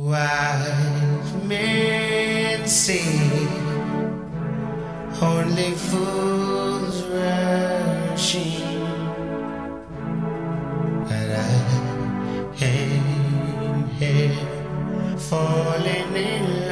Wise men say only fools rush in, but I am here falling in love.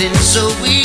something so weird.